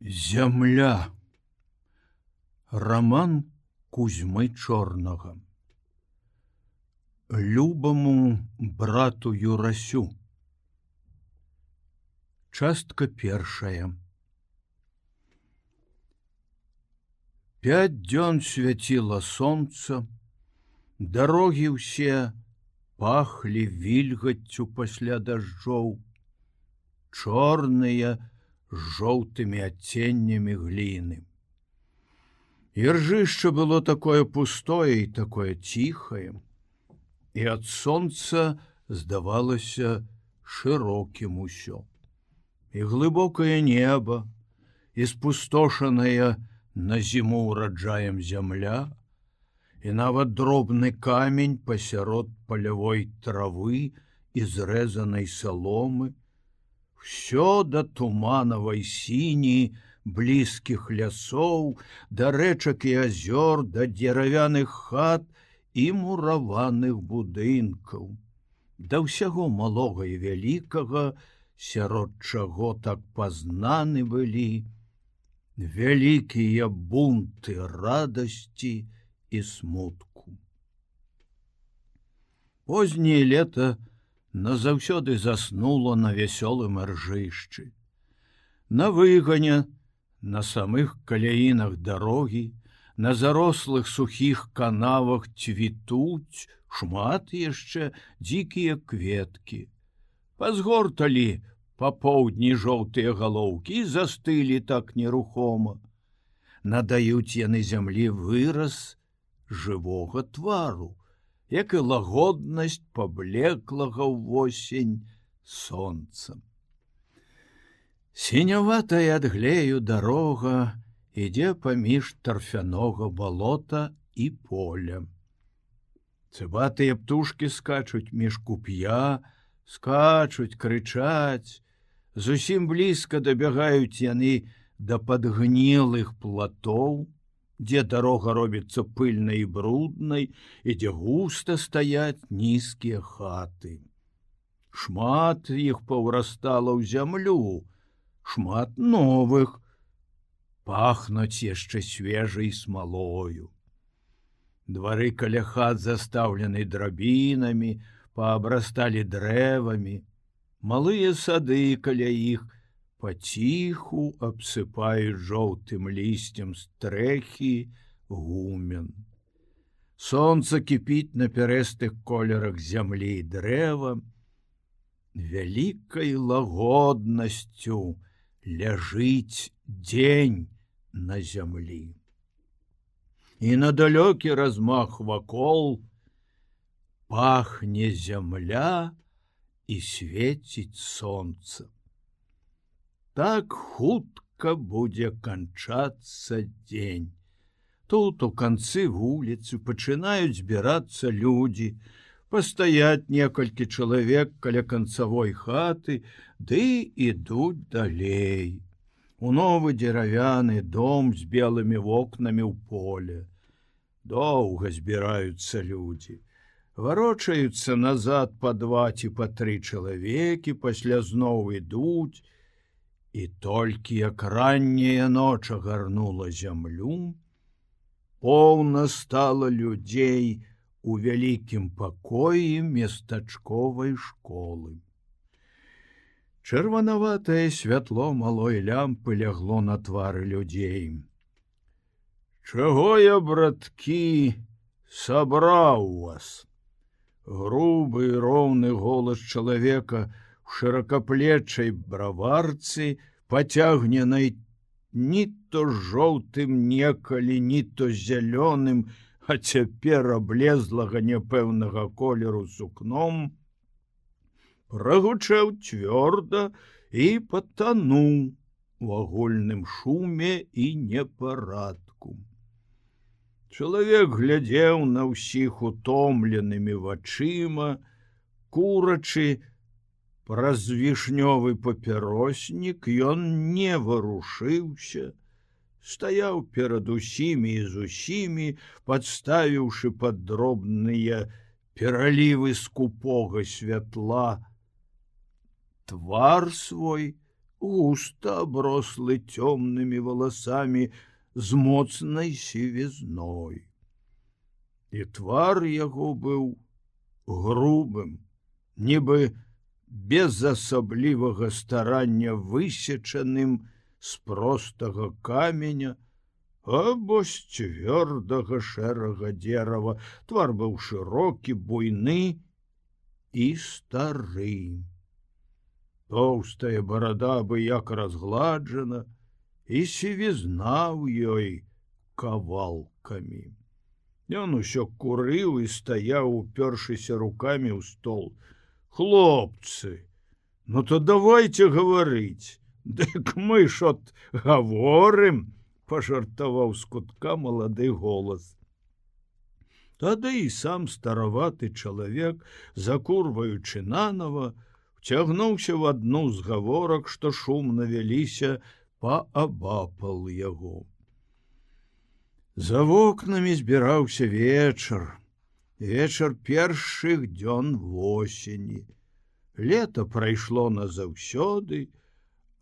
Зямля. Роман Кузьмы чорнага. Любаму брату Юрасю. Частка першая. Пять дзён свяціла сонца, дарогі ўсе пахлі вільгаццю пасля дажджоў, чорныя, з жоўтымі адценнямі гліны. Іржышча было такое пустое і такое ціхае, і ад сонца здавалася шырокім усё. І глыбокае неба, і спустошаная на зіму ўраджаем зямля, і нават дробны камень пасярод палявой травы і зрэзанай саломы, все да туманавай сіні блізкіх лясоў да рэчак і азёр да дзеравяных хат і мураваных будынкаў. Да ўсяго малога і вялікага сярод чаго так пазнаны былі вялікія бунты радасці і смутку. Познее лета назаўсёды заснула на вясёлым ржышчы. На выгане, на самых каляінах дарогі, на зарослых сухіх канавах цвітуць шмат яшчэ дзікія кветкі. Пазгорталі па поўдні жоўтыя галоўкі застылі так нерухома. Надаюць яны зямлі выраз жывога твару як і лагоднасць паблеклага ўвосень сонцам. Сіняватая ад глею дарога ідзе паміж тарфянога балота і поля. Цыбатыя птушки скачуць між куп'я, скачуць, крычаць, зусім блізка дабягаюць яны да падгнілых платоў, дзе дарога робіцца пыльнай і бруднай і дзе густа стаяць нізкія хаты. Шмат іх паўрастала ў зямлю, шмат новых, пахнуць яшчэ свежай смалою. Двары каля хат застаўлены драбінамі, паабрасталі дрэвамі, малыя сады каля іх, паціху абсыпаюць жоўтым лісцем стрэхі гумен. Сонца кіпіць на пярэстых колерах зямлі і дрэва, вялікай лагоднасцю ляжыць дзень на зямлі. І на далёкі размах вакол пахне зямля і свеціць сонцам так хутка будзе канчацца дзень. Тут у канцы вуліцы пачынаюць збірацца людзі, пастаяць некалькі чалавек каля канцавой хаты, ды ідуць далей. У новы дзеравяны дом з белымі вокнамі ў поле. Доўга збіраюцца людзі. Варочаюцца назад па два ці па тры чалавекі, пасля зноў ідуць, І толькі як ранняя ноч агарнула зямлю, поўна стала людзей у вялікім пакоі местачковай школы. Чырванаватае святло малой лямпы лягло на твары людзей. Чаго я, браткі, сабраў вас? Грубы роўны голас чалавека, шырокаплечай браварцы пацягненай ні то жоўтым некалі ні то зялёным, а цяпер аблезлага няпэўнага колеру сукном, прагучаў цвёрда і патануў у агульным шуме і непарадку. Чалавек глядзеў на ўсіх утомленымі вачыма, курачы, праз вішнёвы папяроснік ён не варушыўся, стаяў перад усімі і з усімі, падставіўшы пад дробныя пералівы скупога святла. Твар свой густа аброслы цёмнымі валасамі з моцнай сівізной. І твар яго быў грубым, нібы без асаблівага старання высечаным з простага каменя, або з цвёрдага шэрага дзерава, твар быў шырокі, буйны і стары тоўстая барада бы як разгладжана і сівізна ў ёй кавалкамі. Ён усё курыў і стаяў, упершыся руками ў стол. Хлопцы, ну то давайте гаварыць, Дык мы ж от гаворым, пажартаваў з кутка малады голас. Тады і сам стараваты чалавек, закурваючы нанова, цягнуўся в адну з гаворак, што шумна вяліся паабапал яго. За вокнамі збіраўся вечар, вечар першых дзён восені. Лето прайшло назаўсёды,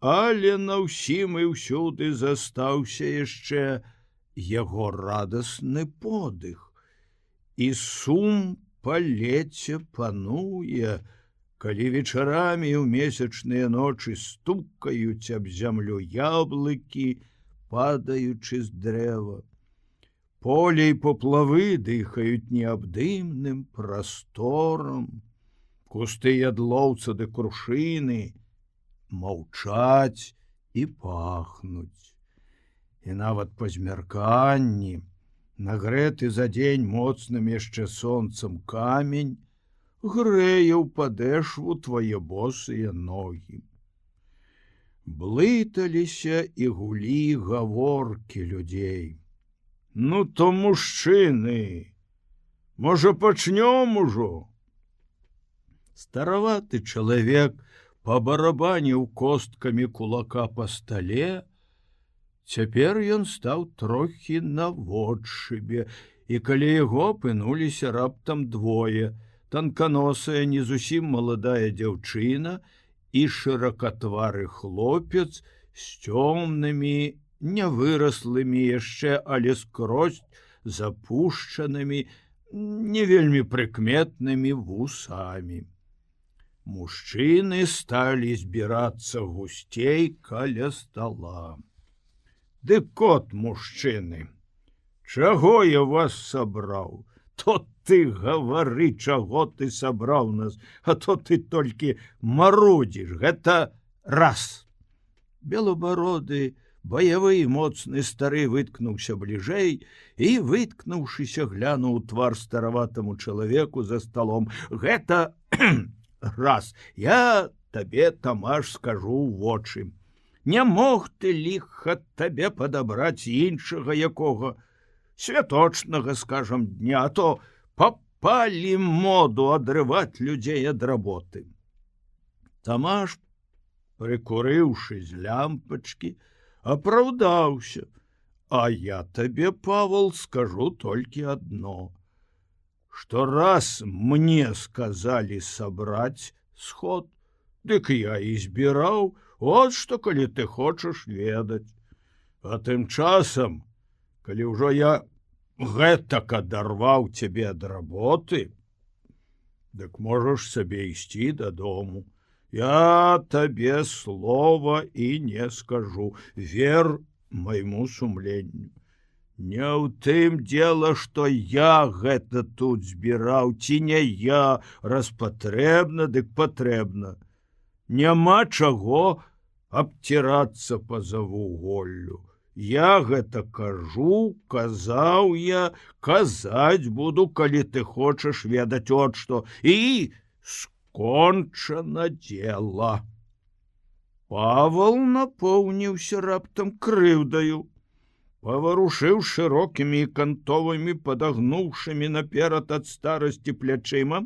але на ўсім і ўсюды застаўся яшчэ яго радасны подых. І сум палеце пануе, калі вечарамі ў месячныя ночы стукаюць аб зямлю яблыкі, падаючы з дрэва. Поле і поплавы дыхаюць неабдымным прасторам, кусты ядлоўца ды крушыны, маўчаць і пахнуць. І нават па змярканні, нагрэты за дзень моцным яшчэ сонцам камень, грэе ў падэшву твае босыя ногі. Блыталіся і гулі гаворкі людзей. Ну то мужчыны, Можа пачнём ужо. Стараваты чалавек пабарабаніў косткамі кулака па стале, Цяпер ён стаў трохі наводшыбе, і калі яго апынуліся раптам двое, танканосая не зусім маладая дзяўчына і шыракатвары хлопец з цёмнымі нявыраслымі яшчэ але скрозь запушчанымі не вельмі прыкметнымі вусамі. Мужчыны сталі збірацца гусцей каля стола. Ды кот мужчыны, Чаго я вас сабраў? тот ты гавары чаго ты сабраў нас а то ты толькі марудзіш гэта раз белабароды баявы моцны стары выткнуўся бліжэй і выткнуўшыся глянуў твар стараватаму чалавеку за сталом гэта раз. Я табе тамаш скажу вочы не мог ты ліха табе падабраць іншага якога святочнага скажем дня то попали моду адрываць людзей ад работы тамаш прыкурыўшы з лямпачки апраўдаўся а я табе павал скажу толькі одно. Что раз мне сказали сабраць сход дык я і збіраў вот что калі ты хочаш ведаць а тым часам калі ўжо я гэтак адарваў цябе ад работы дык можаш сабе ісці дадому я табе слова і не скажу. Вер майму сумленню не ў тым дело что я гэта тут збіраў ці не я. Распатрэбна дык патрэбна. Няма чаго абцірацца па завуголлю. Я гэта кажу, казаў я, казаць буду, калі ты хочаш ведаць от што. І скончана дело. Павал напоўніўся раптам крыўдаю, паварушыў шырокімі кантовымі падагнуўшымі наперад ад старасці плячыма,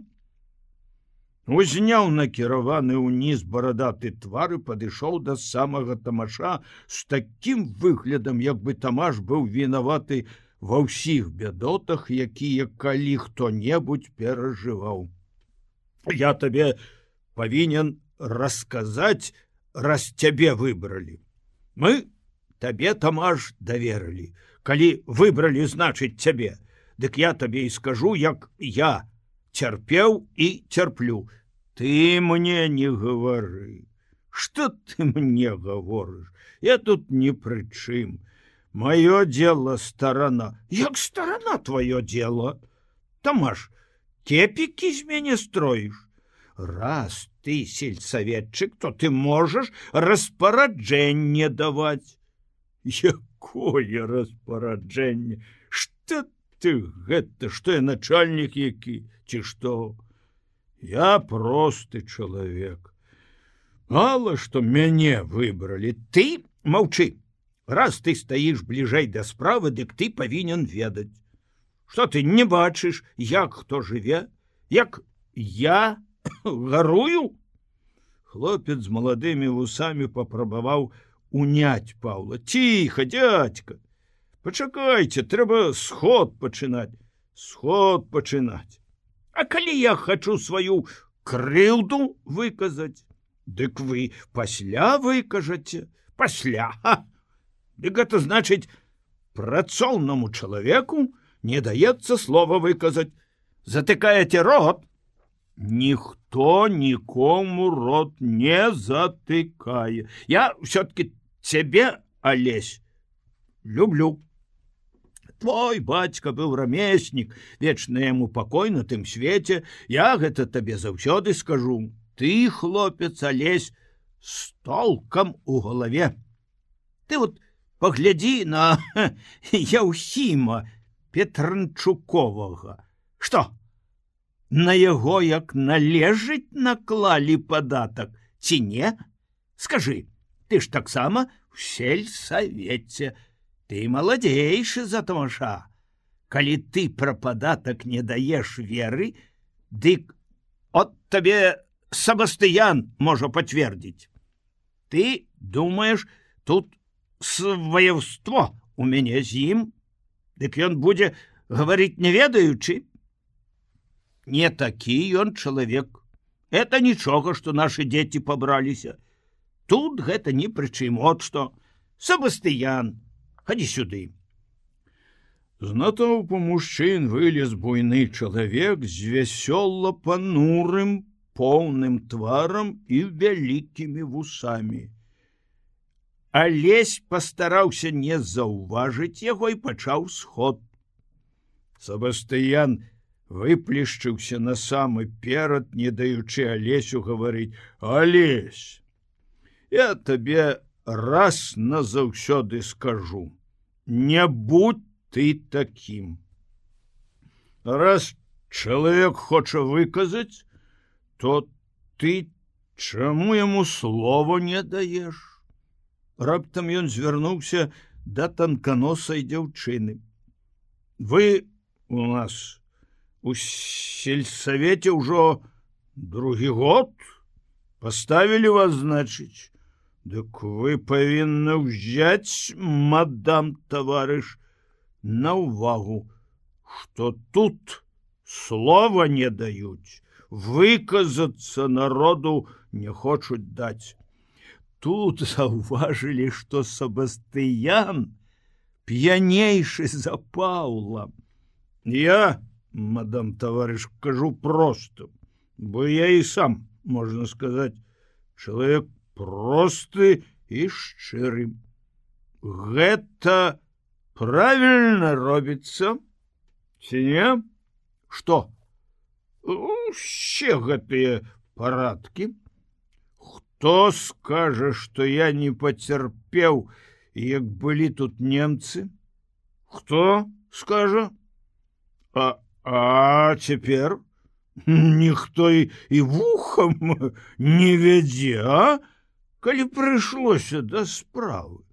узняў накіраваны ўніз барадаты твары падышоў да самага тамаша з такім выглядам як бы тамаш быў вінаваты ва ўсіх бядотах якія калі хто-небудзь перажываў я табе павінен расказаць раз цябе выбралі мы табе тамаш даверылі калі выбралі значыць цябе дык я табе і скажу як я цярпеў і цярплю ты мне не гавары что ты мне гаворыш я тут не прычым маё дело старана як старана твоё дело? Тамаш кепікі з мяне строіш. Раз ты сельсаветчык то ты можаш распараджэнне даваць. Якое распараджэнне? Что ты гэта? Что я начальнік які? Ці што? Я просты чалавек. Мало что мяне выбралі. Ты маўчы. Раз ты стаіш бліжэй да справы дык ты павінен ведаць что ты не бачыш як хто жыве? Як я гарую? Хлопец з маладымі вусамі папрабаваў унять паўла. Ціха дядька пачакайце трэба сход пачынаць сход пачынаць. А калі я хочу сваю крыўду выказаць дык вы пасля выкажаце пасля Дык это значыць працоўнаму чалавеку не даецца слова выказаць. Затыкаеце рот. Ніхто нікому рот не затыкае. Я все-таки цябе алесь люблю. Твой бацька быў рамеснік вечна яму пакой на тым свеце. Я гэта табе заўсёды скажу. Ты хлопец алесь с толкам у галаве. Ты вот паглядзі на яўхіма петранчуковага что на яго як належыць наклалі падатак ці не? Скажи ты ж таксама в сельсавеце. Ты маладзейшы за тамаша калі ты пра падатак не даеш веры дык от табе сабастыян можа пацвердзіць. Ты думаешь тут сваяўство у мяне з ім дык ён будзе гаварыць не ведаючы. Не такі ён чалавек. Это нічога что наши дети побраліся тут гэта не прычым от что сабастыян ходи сюды. З натоўпу мужчын вылез буйны чалавек з вясёлла панурым поўным тварам і вялікімі вусамі алесь пастараўся не заўважыць яго і пачаў сход. Сабастыян выплешчыўся на самы перад не даючы алесю гаварыць алесь я табе раз назаўсёды скажу не будь ты таким раз чалавек хоча выказаць то ты чаму яму слова не даеш раптам ён звярнуўся да танканосай дзяўчыны. Вы у нас у сельсавеце ўжо другі год поставілі вас значыць? Дык вы павінны ўзяць мадам таварыш на ўвагу что тут слова не даюць. Выказацца народу не хочуць даць тут заўважылі что сабастыян п'янейшы за паўла я мадам товарищ кажу просто бо я и сам можно сказать человек просты и шчырым гэта правильно робіцца. Ці не? Что все гэтыя парадки хто скажа что я не поцярпеў як былі тут немцы хто скажа а А цяпер ніхто і, і вухам не вядзе, а калі прыйшлося да справы.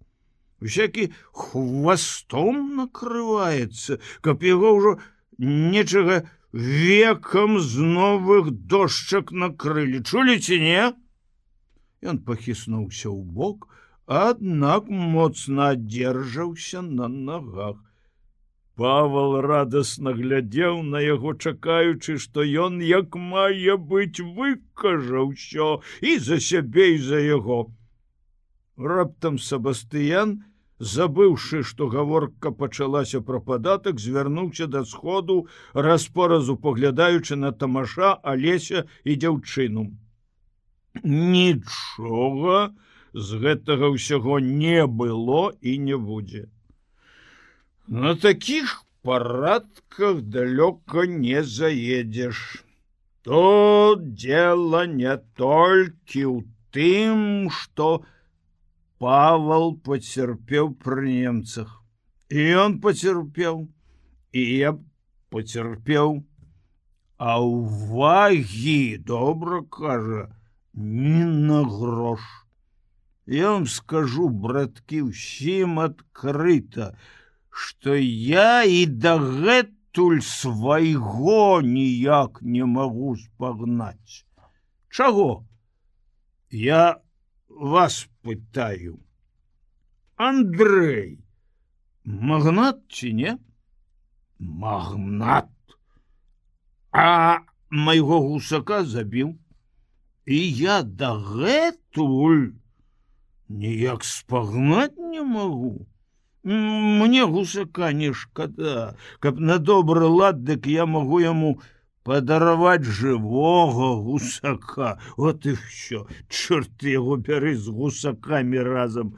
Усякі хвастом накрываецца, каб яго ўжо нечага векам з новых дошчак накрылі, чулі ці не? Ён пахіснуўся ў бок, аднак моцна аддзержаўся на нагах. Павал радасна глядзеў на яго чакаючы, што ён як мае быць выкажа ўсё і за сябе і за яго. раптам сабастыян забыўшы што гаворка пачалася пра падатак звярнуўся да сходу распоразу паглядаючы на тамаша алеся і дзяўчыну нічога з гэтага ўсяго не было і не будзе. На таких парадках далёка не заедзеш. То дело не толькі ў тым что у Павал поцярпеў пры немцах. І он поцярпеў і я поцярпеў а увагі добра кажа не на грош я вам скажу браткі усім адкрыта что я і дагэтуль свайго ніяк не магу спагнаць. Чаго? Я вас пытаю. Андрей магнат ці не? Магнат. А майго гусака забіў і я дагэтуль ніяк спагнаць не магу. Мне гусака не шкада. Каб на добры лад дык я магу яму падараваць жывога гусака. Вот і все чорт яго бяры з гусакамі разам.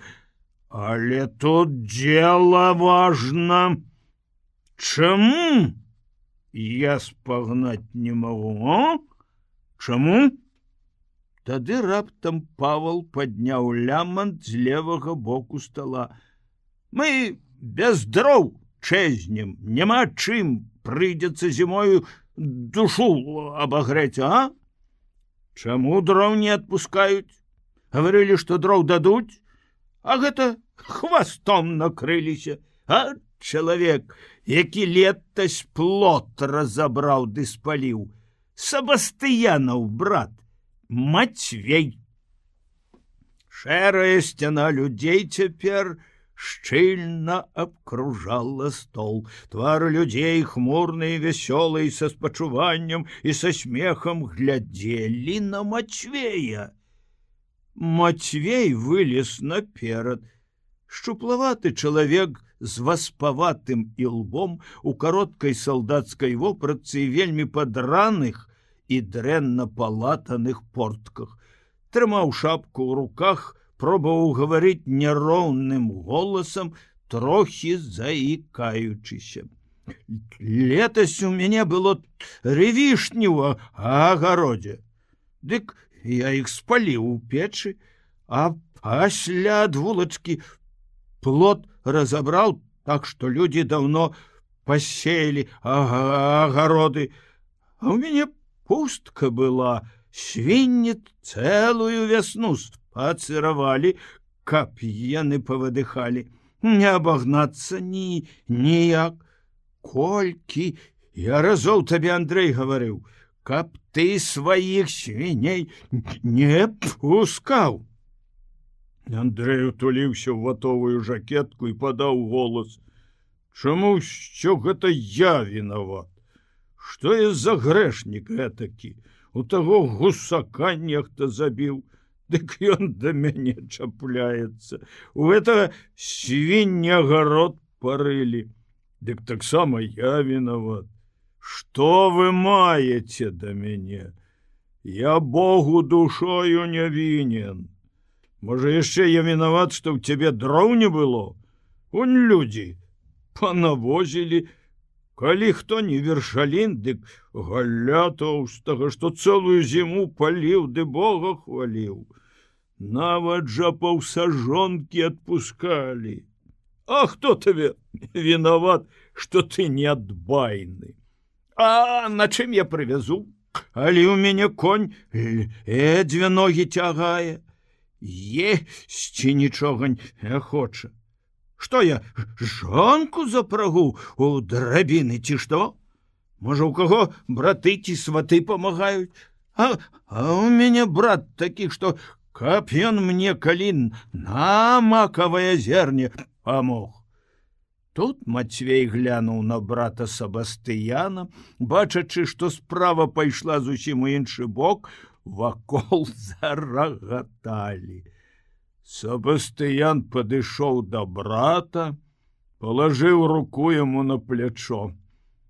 Але тут дело важно чаму я спагнаць не могу о чаму тады раптам павал подняў лямант з левага боку стола. Мы без дроў чэзнем няма чым прыйдзецца зімою душу обогреть а? Чаму дров не отпускаюць говорили что дров дадуць а гэта хвастом накрыліся. А чалавек які летась плот разабраў ды спаліў. Сабастыянаў брат мацвей шэрая сцяна людзей цяпер шчыльна абкружала стол. Твары людзей хмурныя вясёлыя са спачуваннем і са смехам глядзелі на мацвея Мацвей вылез наперад. Шчуплаваты чалавек з васпаватым ілбом у кароткай салдацкай вопратцы вельмі падраных і дрэнна палатаных портках. Трымаў шапку ў руках пробаваў гаварыць няроўным голасам трохі заікаючыся. Летась у мяне было ревішніва агародзе. Дык я іх спаліў у печы а пасля ад вулачкі плод разабраў так што людзі даўно паселі агароды. А у мяне пустка была свінні цэлую вясну пацыравалі, каб яны павыдыхалі, не абагнацца ні ніяк. Колькі я разоў табе Андрей гаварыў, каб ты сваіх свіней не пускаў. Андрей утуліўся ў ватовую жакетку і падаў голас: Чаму що гэта я вінават? Што я за грэшнік гэтакі? У таго гусака нехта забіў, Дык ён да мяне чапляецца. У этого свіннягарод парылі. Дык таксама я вінават. Што вы маеце да мяне? Я Богу душою не вінен. Можа яшчэ я вінават, што ў цябе дроў не было. Унь людзі панавозілі, калі хто не вершалін, дык галя тоўстага, што цэлую зіму паліў ды Бога хваліў. Нават жа паўсажонкі отпускалі А хто табе вінават что ты не адбайны А на чым я прывязу? Але у мяне конь эдзве ногі цягае. Есці нічога не хоча что я жонку запрагу у драбіны ці што можа у каго браты ці сваты памагаюць а, а у мяне брат такі что каб ён мне калін на макавае зерне памог. Тут Мацвей глянуў на брата Сабастыяна, бачачы, што справа пайшла зусім у іншы бок, вакол зарагаталі. Сабастыян падышоў да брата, палажыў руку яму на плячо.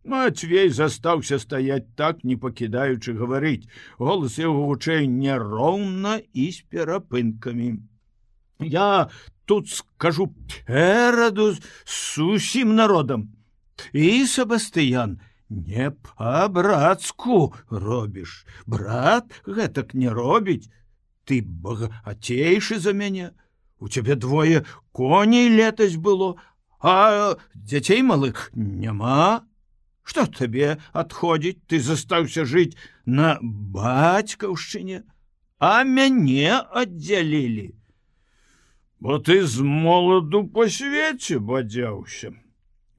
Матвей застаўся стаять так, не пакідаючы гаварыць. Голас яго вучэй няроўна і з перапынкамі. Я тут скажу эраду с усім народам. І Сабастыян, не па-брацку робіш. Брат гэтак не робіць. Ты багацейшы за мяне. У цябе двое коней летась было, а дзяцей малых няма. Што табе адходзіць, ты застаўся жыць на бацькаўшчыне, а мяне аддзялілі. Бо ты з моладу па свеце бадзяўся.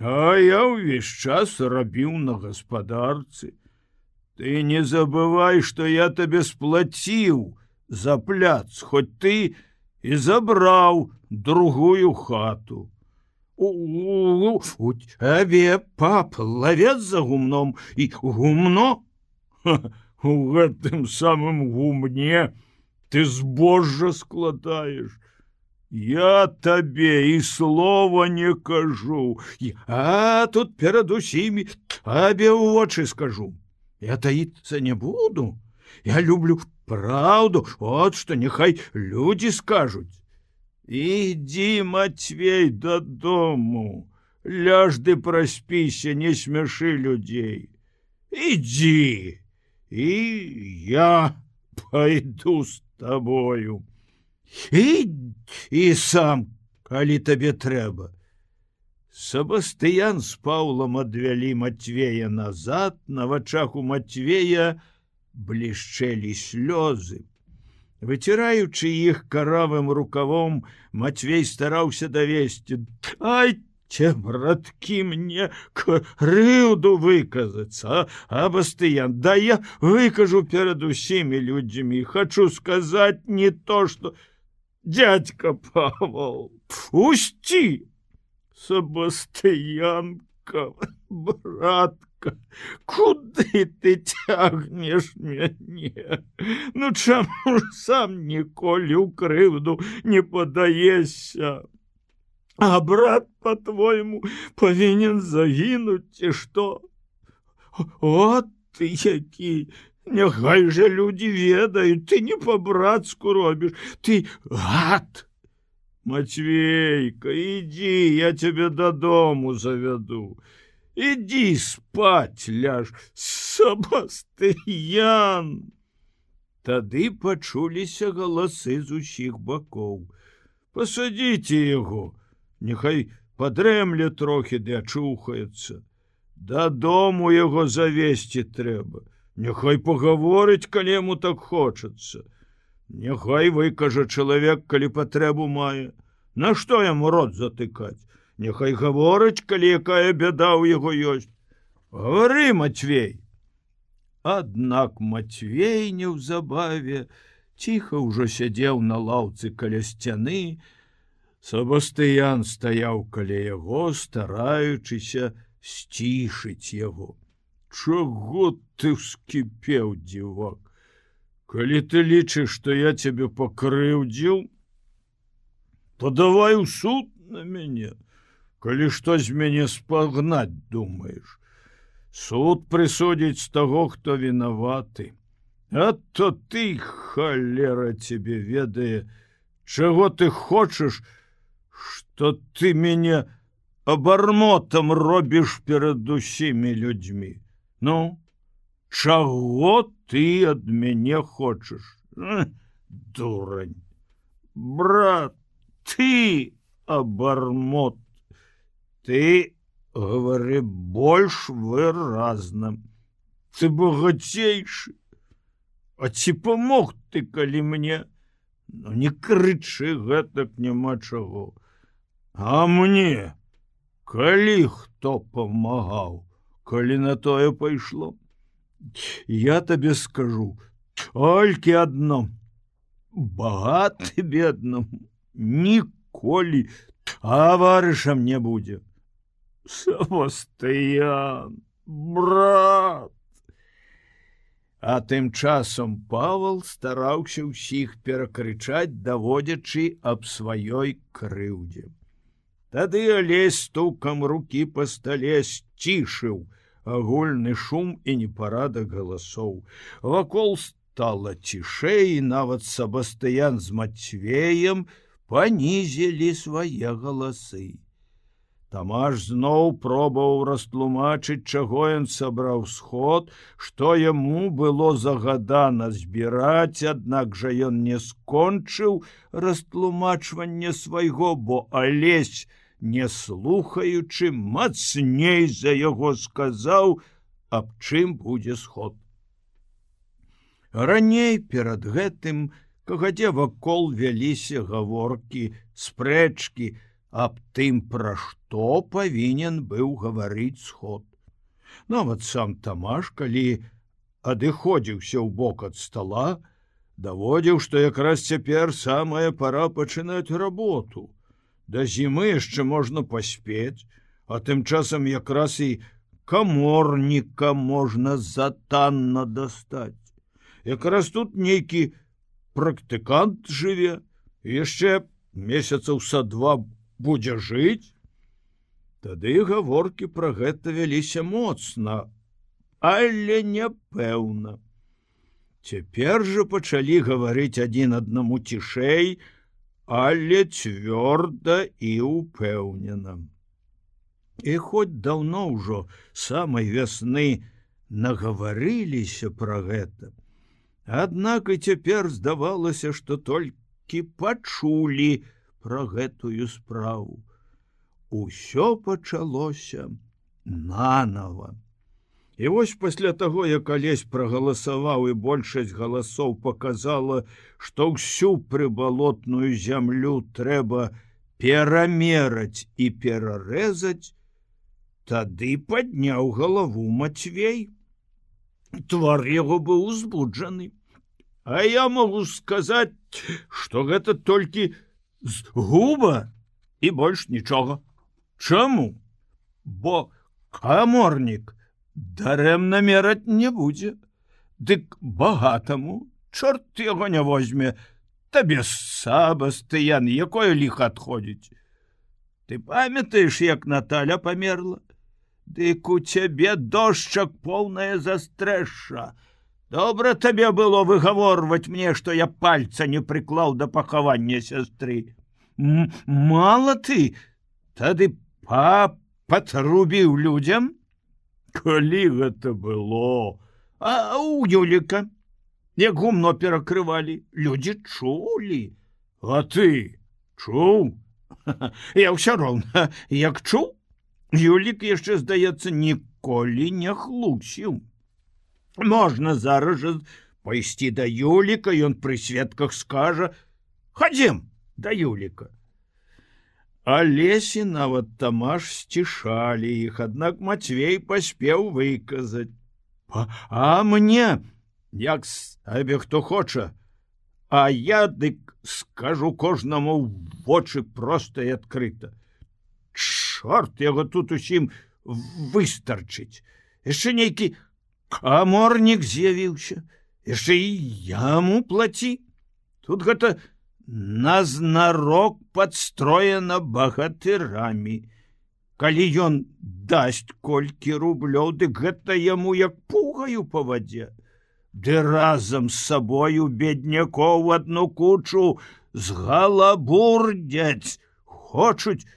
А я ўвесь час рабіў на гаспадарцы. Ты не забывай, што я табе сплаціў за пляц, хоць ты і забраў другую хату. У цябе пап лавец за гумном і гумно? У гэтым самым гумне ты збожжа складаеш. Я табе і слова не кажу. А тут перад усімі абе ў вочы скажу. Я таіцца не буду. Я люблю праўду от што няхай людзі скажуць Ідзі, Матвей дадому, ляжды праспіся, не смяшы людзей. Ідзі, і я пойду з табою. І, і сам, калі табе трэба. Сабастыян з Паўлам адвялі Матвея назад, на вачах у Матвея блішчэлі слёзы, выціраючы іх каравым рукавом Матвей стараўся давесці айце браткі мне крыўду выказацца абастыян да я выкажу перад усімі людзьмі. Хочу сказаць не то что дядька павол пусці сабастыянка братка куды ты цягнеш мяне ну чаму сам ніколі ў крыўду не падаешся а брат по-твойму павінен загінуць ці што от ты які няхай жа людзі ведаюць ты не по-брацку робіш ты гад Матвейка ідзі я цябе дадому завяду Іди спать ляж сабастыян. Тады пачуліся галасы з усіх бакоў. Пасадзіце яго, Няхай падрэмле трохі ды ачухаецца. Дадому яго завесці трэба. Няхай пагаворыць, калі яму так хочацца. Няхай выкажа чалавек, калі патрэбу мае. Нашто яму рот затыкаць? Няхай гаворыць, калі якая бяда ў яго ёсць. Гавары, Матвей. Аднак Матвей неўзабаве ціха ўжо сядзеў на лаўцы каля сцяны. Сабастыян стаяў каля яго, стараючыся сцішыць яго. Чаго ты вскіпеў дзівак? Калі ты лічыш, што я цябе пакрыўдзіў, то давай у суд на мяне калі што з мяне спагнаць думаеш? Суд прысудзіць з таго хто вінаваты. А то ты халера цябе ведае чаго ты хочаш что ты мяне абармотам робіш перад усімі людзьмі. Ну чаго ты ад мяне хочаш? Дурань. Брат ты абармот ты говоры больш выразна ты багацейшы а ці помог ты калі мне? Ну не крычы гэтак няма чаго. А мне калі хто памагаў калі на тое пайшло? Я табе скажу толькі адно. Багаты беднаму. Ніколі. Аварышам не будзе Савастаян, брат. А тым часам Павал стараўся ўсіх перакрычаць, даводзячы аб сваёй крыўдзе. Тады алесь стукам рукі па стале сцішыў агульны шум і непарадак галасоў. Вакол стала цішэй, нават Сабастыян з Мацвеем панізілі свае галасы. Тамаш зноў пробаваў растлумачыць, чаго ён сабраў сход, што яму было загадана збіраць, аднак жа ён не скончыў растлумачванне свайго, бо алесь, не слухаючы, мацней за яго сказаў, аб чым будзе сход. Раней перад гэтым, кагадзе вакол вяліся гаворкі, спрэчкі, аб тым, пра што павінен быў гаварыць сход. Нават сам Тамаш, калі адыходзіўся ў бок ад стола, даводзіў, што якраз цяпер самая пара пачынаць работу. Да зімы яшчэ можна паспець, а тым часам якраз і каморніка можна затанна дастаць. Якраз тут нейкі практыкант жыве, яшчэ месяцаў са два будзе жыць тады гаворкі пра гэта вяліся моцна але няпэўна. Цяпер жа пачалі гаварыць адзін аднаму цішэй але цвёрда і упэўнена і хоць даўно ўжо самай вясны нагаварыліся пра гэта Аднак і цяпер здавалася, што толькі пачулі, пра гэтую справу. Усё пачалося нанова. І вось пасля таго, як алесь прагаласаваў і большасць галасоў показала, што ўсю прыбалотную зямлю трэба перамераць і перарэзаць, тады падняў галаву Мацвей. Твар яго быў узбуджаны. А я могу сказаць, што гэта толькі, з губа і больш нічога. Чаму? Бо каморнік дарэмна мераць не будзе. Дык багатаму чорт яго не возьме, табе сабастыян, якое ліх адходзіць. Ты памятаеш, як Наталя памерла? Дык у цябе дожчак поўная застрэша. Добра табе было выгаворваць мне, што я пальца не прыклаў да пахавання сястры. Мала ты, тады пап патрубіў людзям, Калі гэта было, А у Юліка, як гумно перакрывалі, людзі чулі, А ты чуў? Я ўсё роўна, як чуў, Юлік яшчэ, здаецца, ніколі не хлусіў можна зараз жа пайсці да юліка ён пры сведках скажа хадзем да юліка алесі нават тамаш сцішалі іх аднак мацвей паспеў выказаць а мне як абе хто хоча а я дык скажу кожнаму вочы проста і адкрыта чорт яго тут усім выстарчыць. Яшчэ нейкі каморнік з'явіўся яшчэ і яму плаці тут гэта назнарок подстроена багатырамі калі ён дасць колькі рублёў дык гэта яму як пугаю па вадзе. Ды разам з сабою беднякоў адну кучу з галабурдзяць хочуць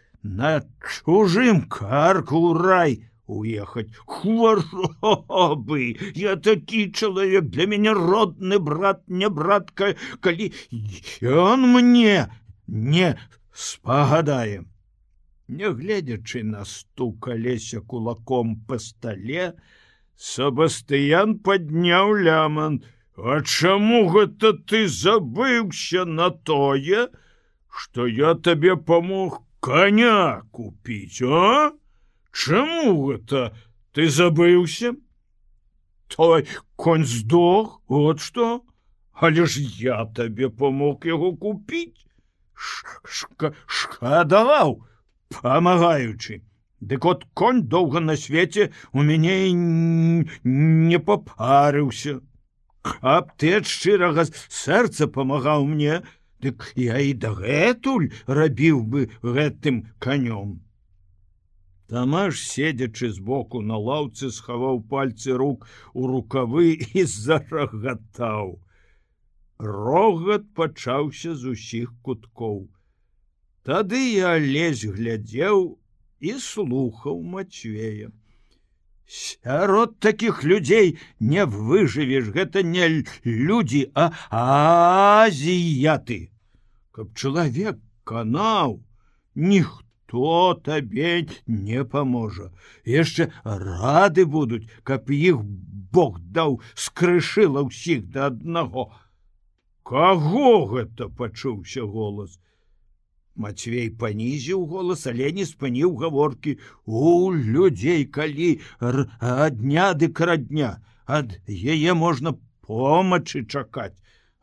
на чужым карку рай уехать. Хворобы! Я такі чалавек для мяне родны брат не братка калі ён мне не спагадае нягледзячы на стук алеся кулаком по стале сабастыян подняў ляман. А чаму гэта ты забыўся на тое что я табе помог коня купіць а Чаму гэта ты забыўся? Той конь здох, вот што, Але ж я табе помог яго купіць. шкадаваў, памагаючы. Дык от конь доўга на свеце у мяне не папарыўся. Аб ты ад шчырага сэрца памагаў мне, дык я і дагэтуль рабіў бы гэтым канём. Тамаш, седзячы збоку на лаўцы, схаваў пальцы рук у рукавы і зарагатаў. Рогат пачаўся з усіх куткоў. Тады я лезь глядзеў і слухаў мацвея. Сярод таких людзей не выжывеш, гэта не людзі, а азіяты. Каб чалавек канаў, ніхто табе не паможа. Яшчэ рады будуць, каб іх Бог даў скрышыла ўсіх да аднаго. Каго гэта пачуўся голас? Мацвей панізіў голас, але не спыніў гаворкі у людзей, калі адня ды крадня, ад яе можна помачы чакаць.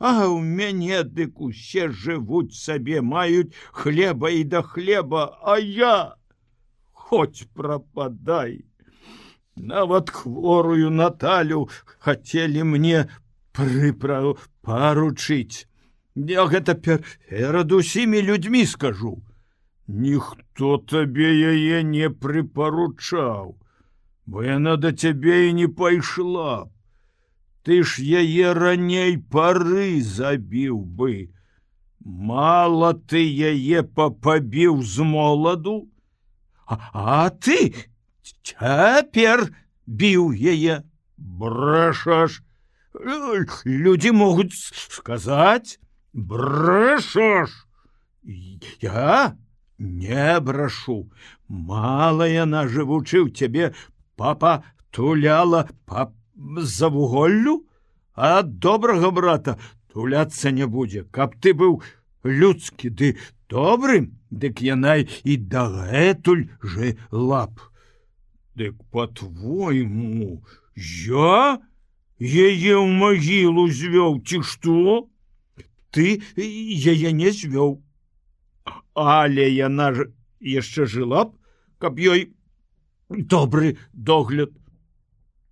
А у мяне дык усе жывуць сабе, маюць хлеба і да хлеба, а я хоць прападай. Нават хворую Наталю хацелі мне прыправу паручыць. Я гэта пер перад усімі людзьмі скажу. Ніхто табе яе не прыпаручаў, бо яна да цябе і не пайшла. Ты ж яе раней пары забіў бы. Мала ты яе папабіў з моладу, А, а ты цяпер біў яе, брэшаш, Людзі могуць сказаць, брэшаш. Я не брашу. Мала яна жывучы ў цябе папа туляла па за вуголлю а добрага брата туляцца не будзе. Каб ты быў людскі ды добры дык яна і дагэтуль жы лап дык по-твойму я яе ў магілу звёў ці што? Ты яе не звёў. Але яна ж яшчэ жыла б каб ёй добры догляд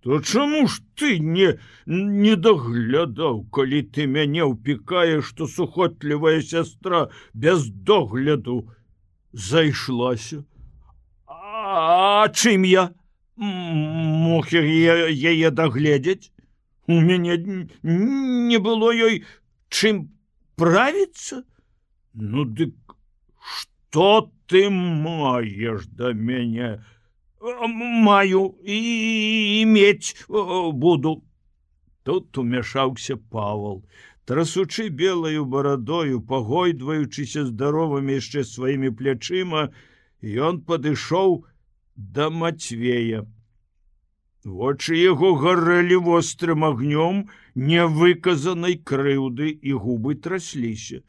то чаму ж ты не не даглядаў калі ты мяне ўпікаеш што сухотлівая сястра без догляду зайшлася? А чым я? Мог яе дагледзець? У мяне не было ёй чым правіцца? Ну дык что ты маеш да мяне маю і иметь буду. Тут умяшаўся павал трасучы белаю барадою пагойдваючыся здаровымі яшчэ сваімі плячыма ён падышоў да мацвея. Вочы яго гарэлі вострым агнём невыказанай крыўды і губы трасліся.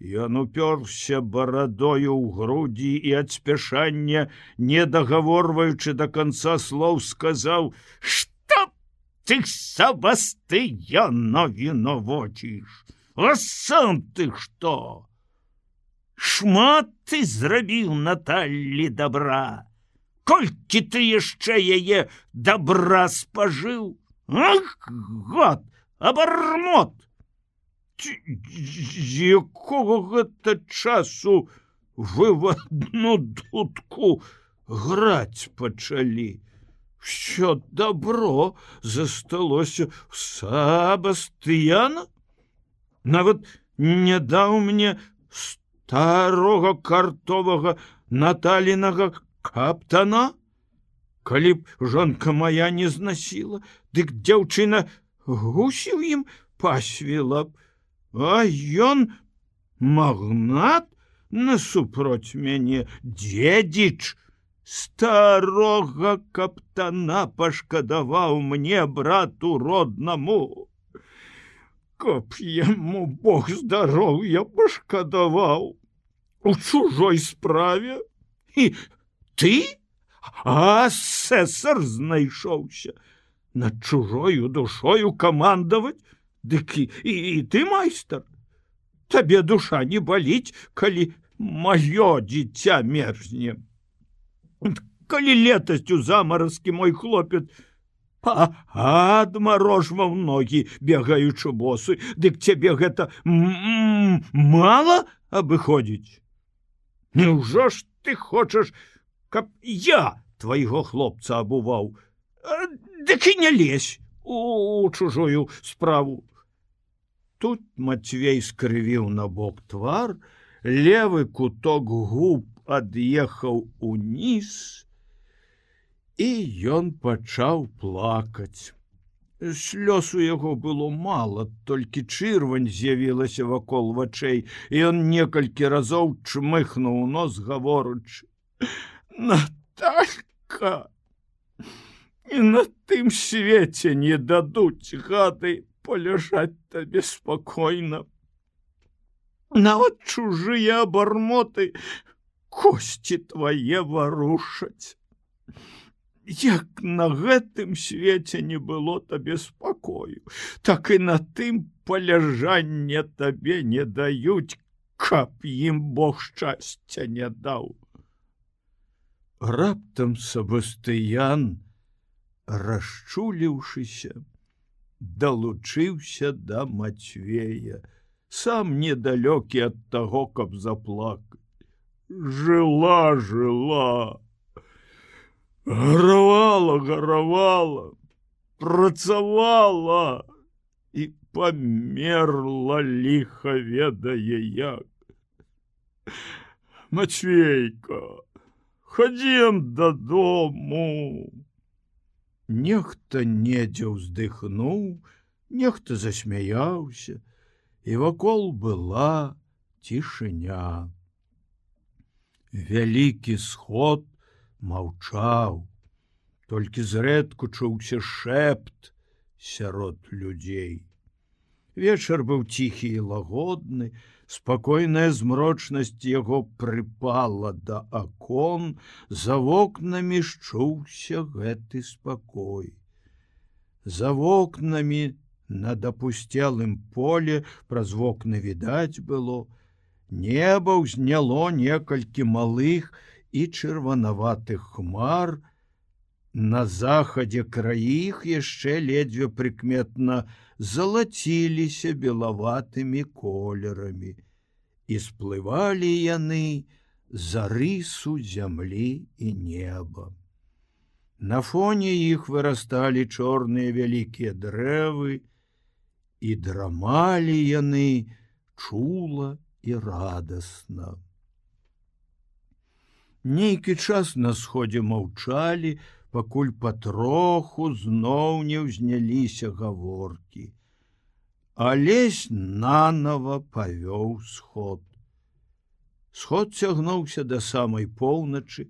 Ён уперся барадою ў грудзі і ад спяшання, не дагаворваючы до конца слоў сказаў: « Што ты сабастыяно вінавоціш, А сам ты што? Шмат ты зрабіў Наталлі добра колькі ты яшчэ яе добра спажыў? Год абармот якого гэта часу вы в одну дудку граць пачалі? Що добро засталося сабастыяна нават не даў мне старога картовага наталінага каптана? Калі б жонка моя не знасіла дык дзяўчына гусі ў ім пасвіла б а ён магнат насупроць мяне дзедзіч старога каптана пашкадаваў мне брату роднаму. Каб яму бог здароўя пашкадаваў у чужой справе. І ты асесар знайшоўся над чужою душою камандаваць дык і, і, і ты майстар табе душа не баліць калі маё дзіця мерзне калі летасцю замаразкі мой хлопец адмарожваў ногі бегаючы босы дык цябе гэта мало абыходзіць Няўжо ж ты хочаш каб я твайго хлопца абуваў дык і не лезь у чужую справу тут Матвей скрывіў на бок твар левы куток губ ад'ехаў уніз і ён пачаў плакаць. Слёз у яго было мала, толькі чырвань з'явілася вакол вачэй, і ён некалькі разоў чмыхнуў нос гаворучы: Наталька І на тым свеце не дадуць гады паляжаць табе спакойна. Нават чужыя абармоты косці твае варушаць. Як на гэтым свеце не было табе спакою, так і на тым паляжанне табе не даюць, каб ім Бог шчасця не даў. Раптам Сабастыян, расчуліўшыся, далучыўся да Мацвея, сам недалёкі ад таго, каб заплакаць жила жила гаравала гаравала працавала і памерла ліха ведае як Мацвейка хадзем дадому Нехта недзе ўздыхнуў, нехта засмяяўся, і вакол была цішыня. Вялікі сход маўчаў толькі зрэдку чуўся шэпт сярод людзей. Вечар быў ціхі і лагодны спакойная змрочнасць яго прыпала да акон за вокнамі шчуўся гэты спакой за вокнамі на дапусцелым поле праз вокны відаць было Неба ўзняло некалькі малых і чырванаватых хмар. На захадзе краіх яшчэ ледзьве прыкметна залаціліся белаватымі колерамі. І сплывалі яны за рысу зямлі і неба. На фоне іх вырасталі чорныя вялікія дрэвы, і драмалі яны чула, і радасна. Нейкі час на сходзе маўчалі, пакуль патроху зноў не ўзняліся гаворкі. Алесь нанова павёў сход. Сход цягнуўся да самай поўначы,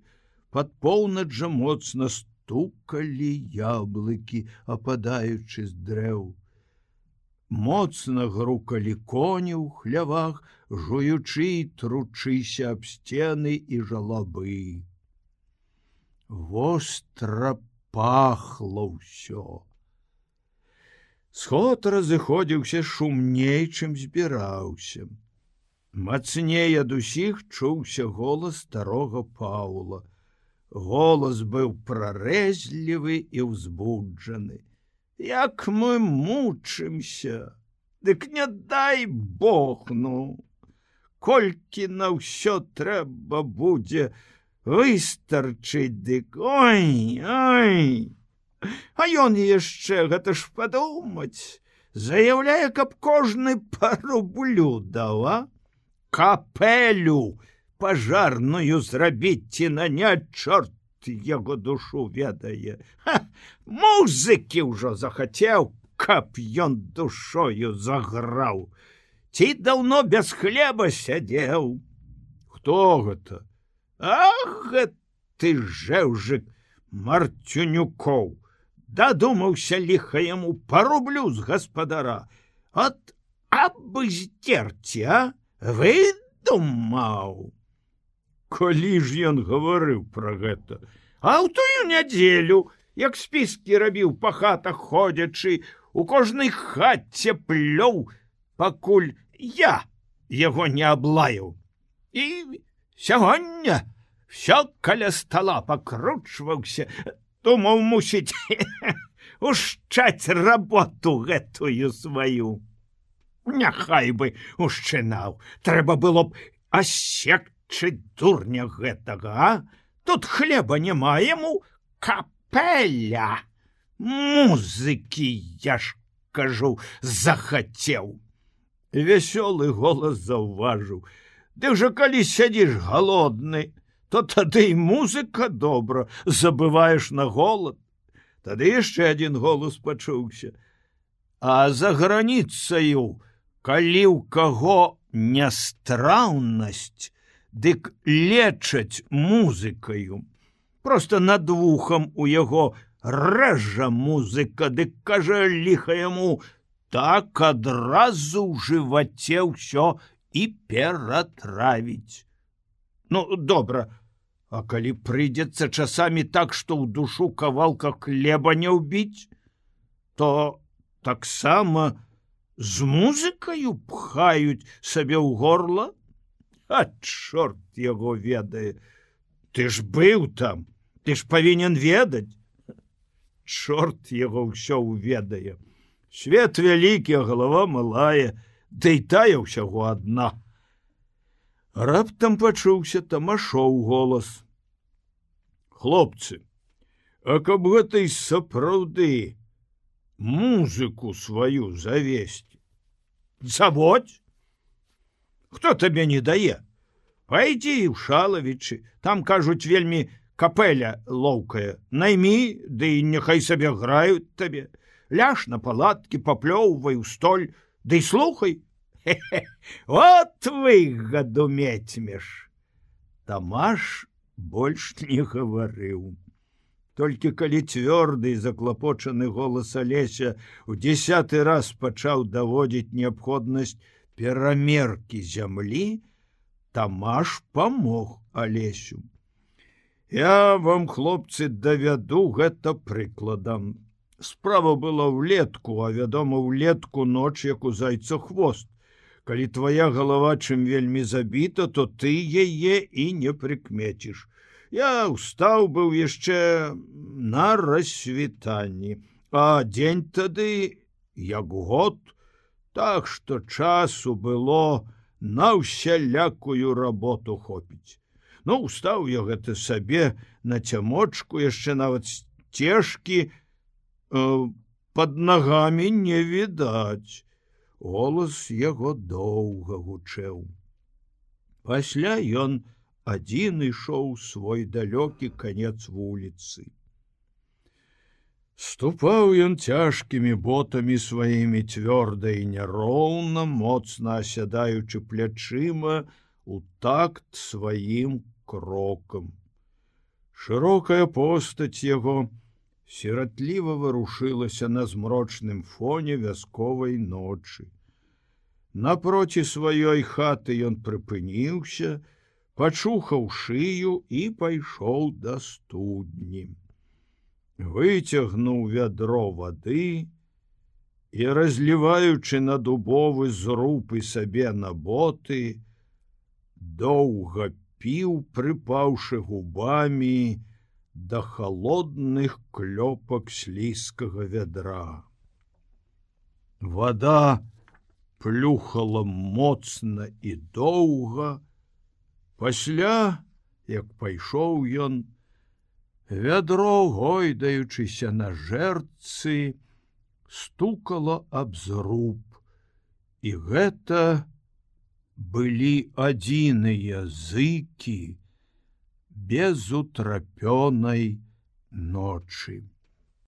пад поўнач жа моцна стукалі яблыкі, ападаючы з дрэў моцна грукалі коні ў хлявах, жуючы тручыся аб сцены і жалабы. Востра пахло ўсё. Сход разыходзіўся шумней, чым збіраўся. Мацней ад усіх чуўся голас старога Паула. Голас быў прарэзлівы і ўзбуджаны як мы мучымся дык не дай бог ну колькі на ўсё трэба будзе выстарчыць дык ой ой. А ён яшчэ гэта ж падумаць заяўляе каб кожны парублю дала капелю пажарную зрабіць ці наняць чорт яго душу ведае. Музыкі ўжо захацеў каб ён душою заграў. Ці даўно без хлеба сядзеў? Хто гэта ах ты жэўжык марцюнюкоў дадумаўся ліха яму парублю з гаспадара. От абы здзерці а? Выдумаў! Калі ж ён гаварыў пра гэта, А ў тую нядзелю, як спіскі рабіў па хатах ходзячы, у кожнай хатце плёў, пакуль я яго не аблаяў. І сягоння все каля стола пакручваўся, думаў мусіць ушчаць работу гэтую сваю. Няхай бы ушчынаў, трэба было б асекчыць дурня гэтага, а? Тут хлеба няма яму капеля. Музыкі я ж кажу, захацеў. Вясёлы голас заўважыў. Ды ўжо калі сядзіш галодны, то тады і музыка добра забываеш на голод. Тады яшчэ адзін голос пачуўся. А за граніцаю, калі ў каго нястраўнасць, дык лечаць музыкаю. Просто над вухам у яго рэжа музыка, дык кажа ліха яму, так адразу ў жываце ўсё і ператравіць. Ну добра, А калі прыйдзецца часамі так, што ў душу кавалка хлеба не ўбіць, то таксама з музыкаю пхаюць сабе ў горла, А чорт яго ведае, Ты ж быў там, ты ж павінен ведаць. Чорт яго ўсё ўведае. Свет вялікі, галава малая, да і тая ўсяго адна. Раптам пачуўся тамашоў голас. Хлопцы, А каб гэтай сапраўды музыку сваю завесці. Заводь, хто табе не дае пойди ў шалавічы там кажуць вельмі капеля лоўкая найми ды да няхай сабе граюць табе ляж на палаткі паплёўвай у столь ды да слухай вот выгаду мецьмеш тамаш больш не гаварыў толькі калі цвёрды заклапочаны голас алеся у десятый раз пачаў даводзіць неабходнасць перамеркі зямлі, Тамаш памог алесю. Я вам, хлопцы, давяду гэта прыкладам. Справа была ўлетку, а вядома, ўлетку ноч як у зайца хвост. Калі твоя галава чым вельмі забіта, то ты яе і не прыкмеціш. Я устаў быў яшчэ на рассвітанні, а дзень тады, як год, Так што часу было на ўсялякую работу хопіць. Ну устаў я гэта сабе на цямочку яшчэ нават сцежкі э, под нагамі не відаць. Голас яго доўга гучэў. Пасля ён адзін ішоў свой далёкі канец вуліцы. Ступаў ён цяжкімі ботамі сваімі цвёрда і няроўна, моцна асядаючы плячыма у такт сваім крокам. Шырокая постаць яго сіратліва варушылася на змрочным фоне вясковай ночы. Напроці сваёй хаты ён прыпыніўся, пачухаў шыю і пайшоў да студні выцягнуў вядро вады і разліваючы на дубовы зрубы сабе на боты, доўга піў, прыпаўшы губамі да холодных клёпак слізкага вядра. Вада плюхала моцна і доўга, пасля, як пайшоў ён, Вядро, гойдаючыся на жэрцы, стукало аб зруб, і гэта былі адзіныя зыкі без утрапёнай ночы.